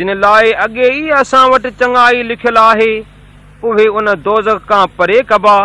جن لاءِ اڳي ئي اسان وٽ چڱا ئي لکيل آهي اهي ان دوز کان پري ڪبا.